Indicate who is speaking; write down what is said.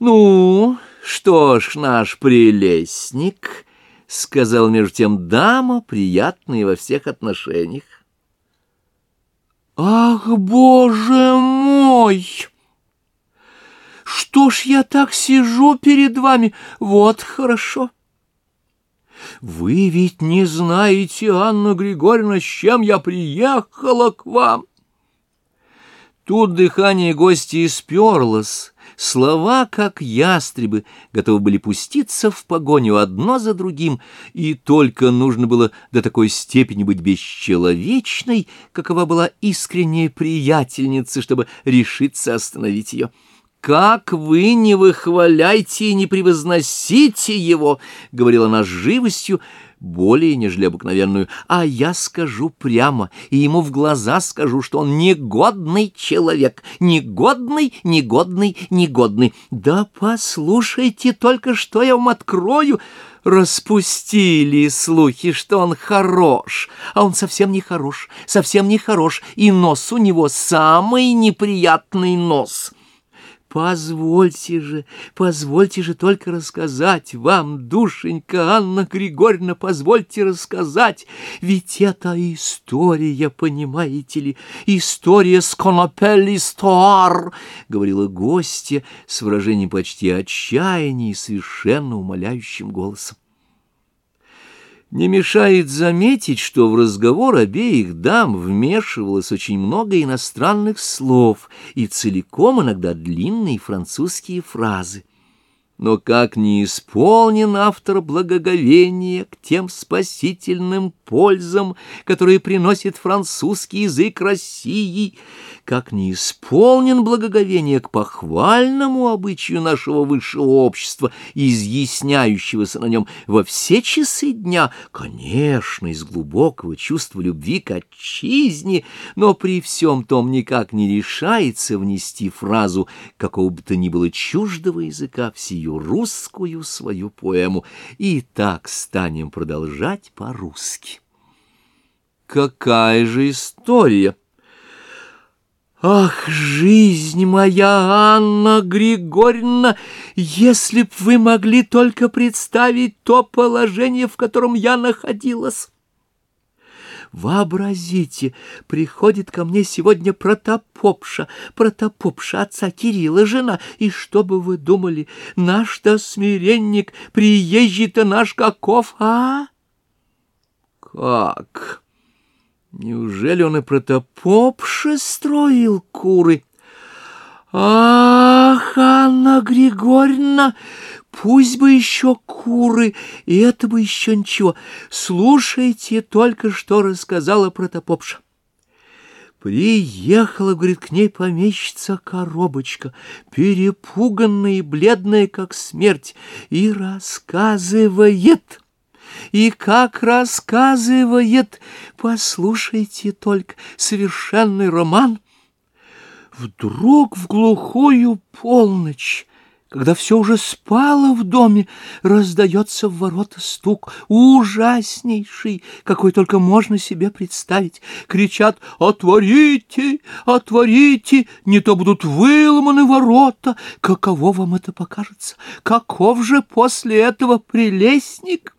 Speaker 1: Ну, что ж, наш прелестник, — сказал между тем дама, приятная во всех отношениях. Ах, боже мой! Что ж я так сижу перед вами? Вот хорошо. Вы ведь не знаете, Анна Григорьевна, с чем я приехала к вам. Тут дыхание гостя исперлось, слова, как ястребы, готовы были пуститься в погоню одно за другим, и только нужно было до такой степени быть бесчеловечной, какова была искренняя приятельница, чтобы решиться остановить ее. «Как вы не выхваляйте и не превозносите его!» — говорила она с живостью, более, нежели обыкновенную, а я скажу прямо, и ему в глаза скажу, что он негодный человек, негодный, негодный, негодный. Да послушайте только, что я вам открою. Распустили слухи, что он хорош, а он совсем не хорош, совсем не хорош, и нос у него самый неприятный нос». Позвольте же, позвольте же только рассказать вам, душенька Анна Григорьевна, позвольте рассказать, ведь это история, понимаете ли, история с конопель истуар, говорила гостья с выражением почти отчаяния и совершенно умоляющим голосом. Не мешает заметить, что в разговор обеих дам вмешивалось очень много иностранных слов и целиком иногда длинные французские фразы. Но как не исполнен автор благоговения к тем спасительным пользам, которые приносит французский язык России, как не исполнен благоговение к похвальному обычаю нашего высшего общества, изъясняющегося на нем во все часы дня, конечно, из глубокого чувства любви к отчизне, но при всем том никак не решается внести фразу какого бы то ни было чуждого языка в сию русскую свою поэму. И так станем продолжать по-русски. Какая же история! Ах, жизнь моя, Анна Григорьевна, если б вы могли только представить то положение, в котором я находилась. Вообразите, приходит ко мне сегодня протопопша, протопопша отца Кирилла, жена, и что бы вы думали, наш-то смиренник, приезжий-то наш каков, а? Как? Неужели он и протопопше строил куры? Ах, Анна Григорьевна, пусть бы еще куры, и это бы еще ничего. Слушайте только, что рассказала протопопша. Приехала, говорит, к ней помещица коробочка, перепуганная и бледная, как смерть, и рассказывает и как рассказывает, послушайте только, совершенный роман. Вдруг в глухую полночь когда все уже спало в доме, раздается в ворота стук, ужаснейший, какой только можно себе представить. Кричат «Отворите! Отворите! Не то будут выломаны ворота!» Каково вам это покажется? Каков же после этого прелестник?